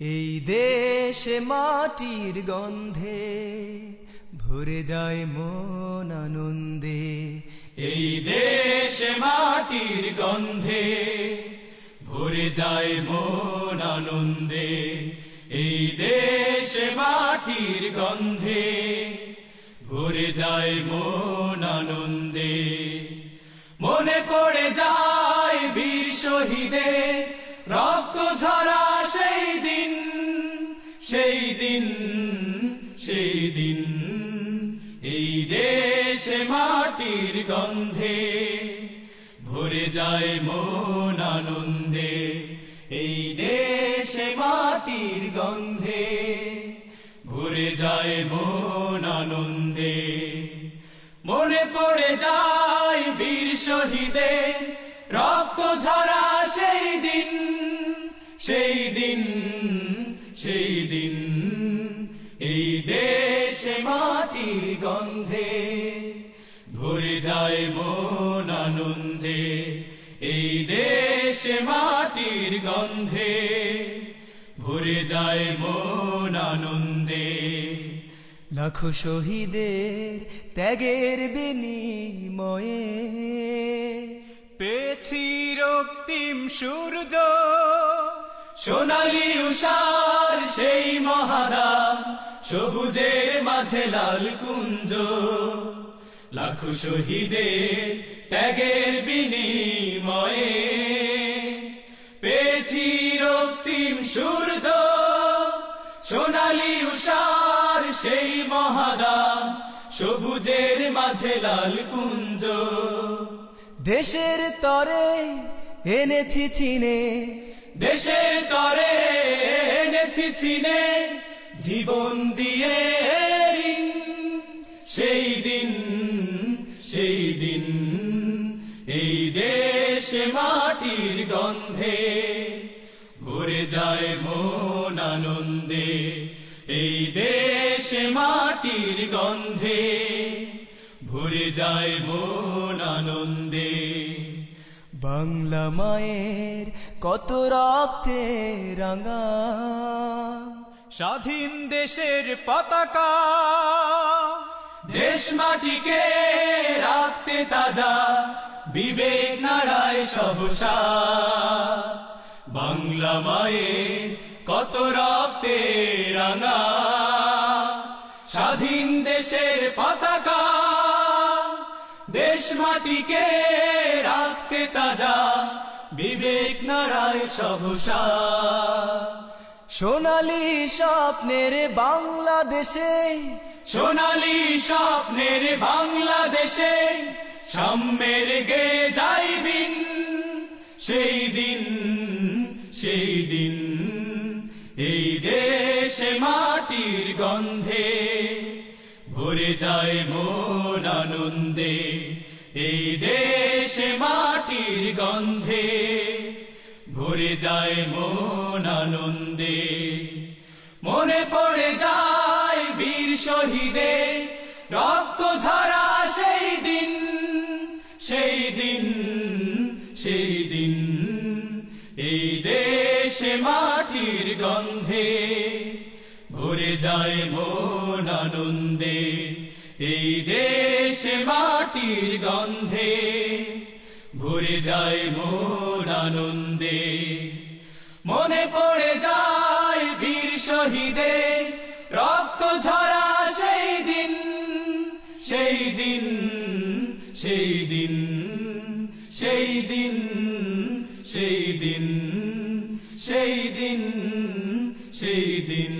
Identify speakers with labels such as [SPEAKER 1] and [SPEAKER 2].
[SPEAKER 1] এই দেশে মাটির গন্ধে ভরে যায় মন আনন্দে।
[SPEAKER 2] এই দেশে মাটির গন্ধে ভরে যায় মন আনন্দে। এই দেশে মাটির গন্ধে ভরে যায় মন আনন্দে। মনে পড়ে যায় বীর শহীদের সেই দিন সেই দিন এই দেশে মাটির গন্ধে ভরে যায় মন আনন্দে। এই দেশে মাটির গন্ধে ভরে যায় মন আনন্দে। মনে পড়ে যায় বীর শহীদের রক্ত ঝরা সেই দিন। সেই দিন এই দেশে মাটির গন্ধে ভরে যায় মন আনন্দে। এই দেশে মাটির গন্ধে ভরে যায় মন আনন্দে।
[SPEAKER 1] লাখো শহীদের ত্যাগের বিনিময়ে পেছি রক্তিম সূর্য
[SPEAKER 2] সোনালি উষার সেই মহাদা সবুজের মাঝে লাল কুঞ্জ। লাখো শহীদের ত্যাগের বিনিময়ে পেয়েছি রক্তিম সূর্য। সোনালি উষার সেই মহাদা সবুজের মাঝে লাল কুঞ্জ।
[SPEAKER 1] দেশের তরে এনেছি চিনে
[SPEAKER 2] দেশের তরে এনেছি চিনে জীবন দিয়ে। সেই দিন সেই দিন এই দেশে মাটির গন্ধে ভরে যায় মন আনন্দে এই দেশে মাটির গন্ধে ভরে যায় মন আনন্দে
[SPEAKER 1] বাংলা মায়ের কত রক্তে রাঙা। স্বাধীন দেশের পতাকা।
[SPEAKER 2] দেশ মাটিকে রাখতে তাজা, বিবেক নাড়ায় সহসা বাংলা মায়ের কত রক্তে রাঙা। স্বাধীন দেশের পতাকা। দেশ মাটিকে রাখতে তাজা বিবেক নাড়ায় সহসা
[SPEAKER 1] সোনালি স্বপ্নের বাংলাদেশে,
[SPEAKER 2] সোনালি স্বপ্নের বাংলাদেশে সাম্যের গে যাইবিন সেই দিন সেই দিন এই দেশে মাটির গন্ধে ভরে যায় মন আনন্দে। এই দেশে মাটির গন্ধে ভরে যায় মন আনন্দে। মনে পড়ে যায় বীর শহীদের রক্ত ঝরা সেই দিন সেই দিন সেই দিন। এই দেশে মাটির গন্ধে ভরে যায় মন আনন্দে। এই দেশে মাটির গন্ধে ভরে যায় মন আনন্দে। মনে পড়ে যায় বীর শহীদের রক্ত ঝরা সেই দিন সেই দিন সেই দিন সেই দিন সেই দিন সেই দিন সেই দিন।